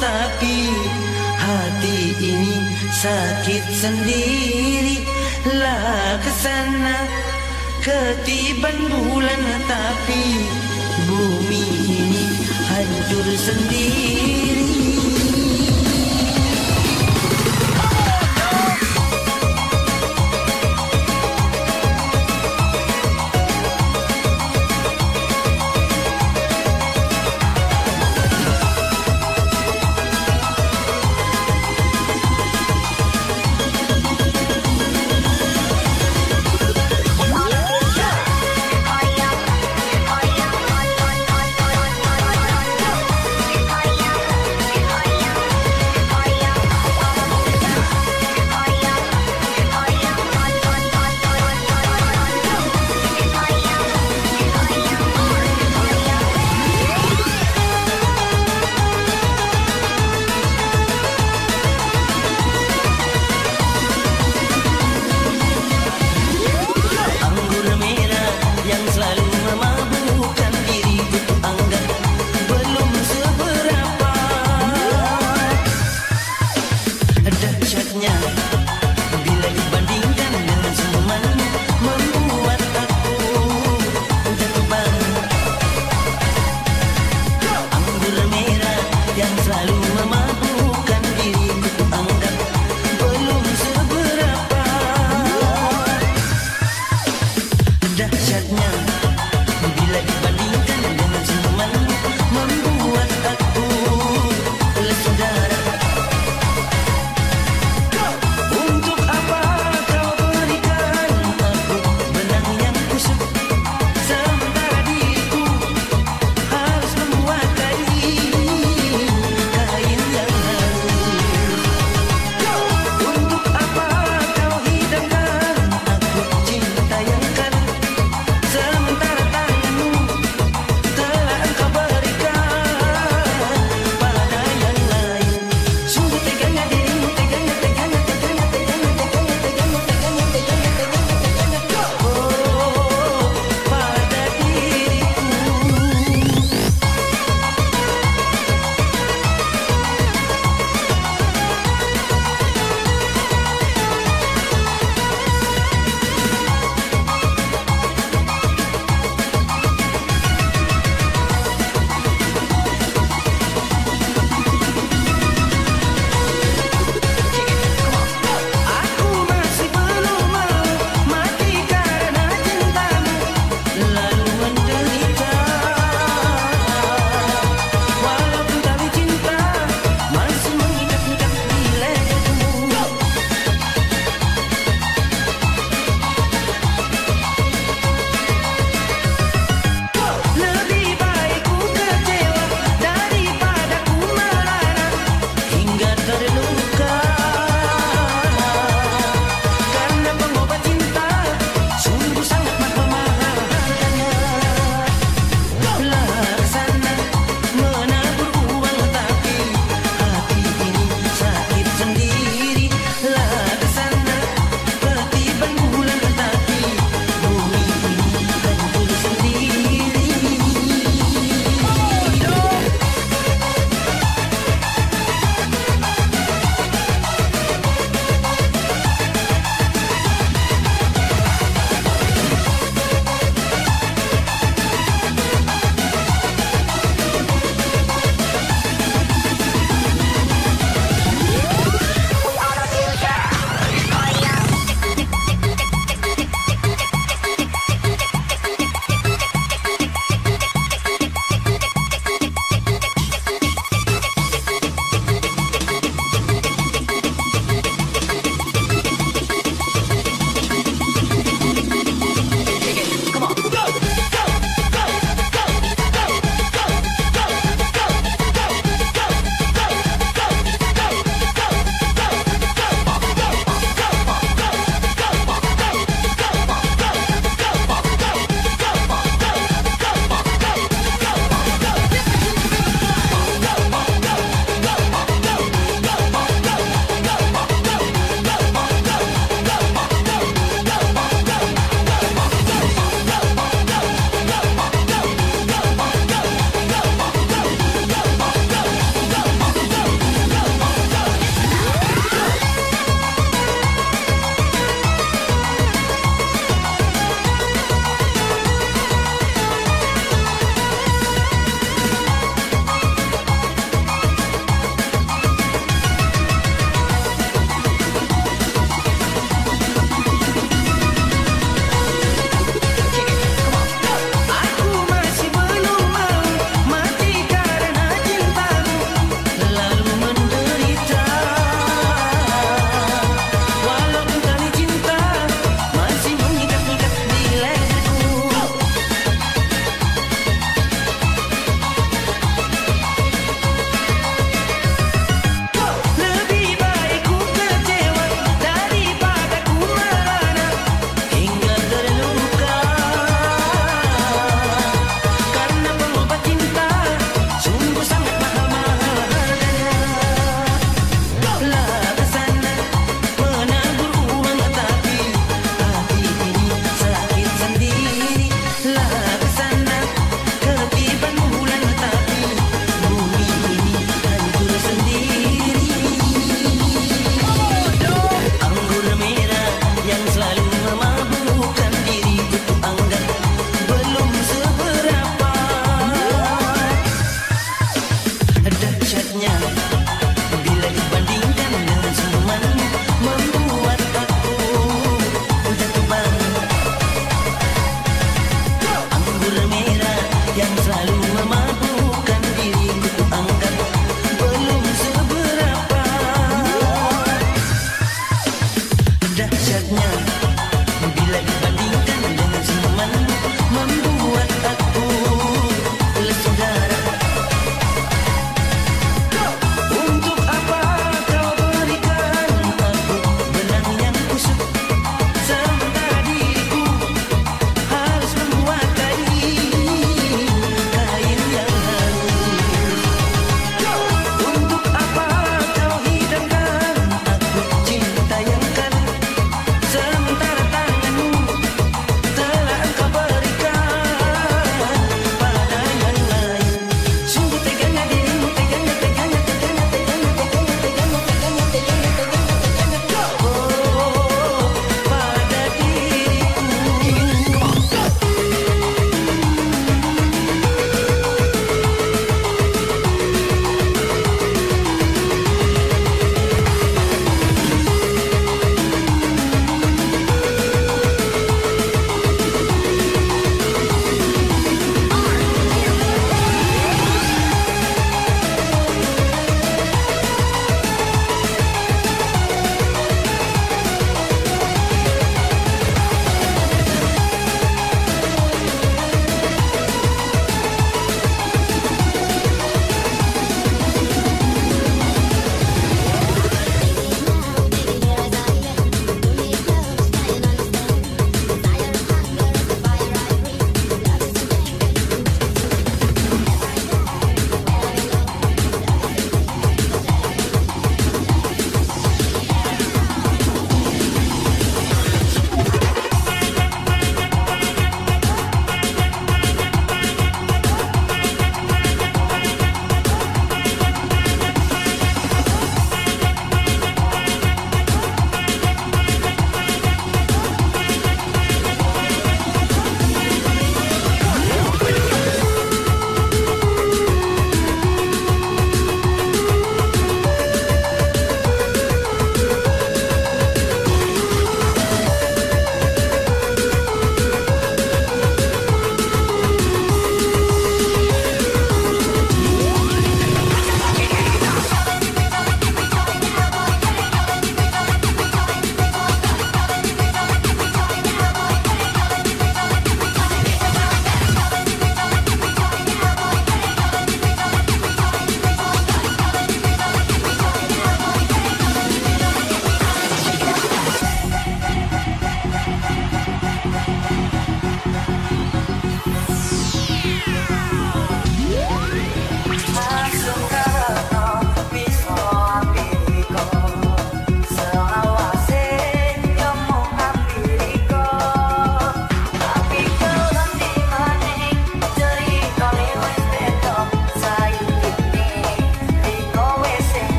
tapi hati ini sakit sendiri lah kesana ketiban bulan tapi bumi ini hancur sendiri.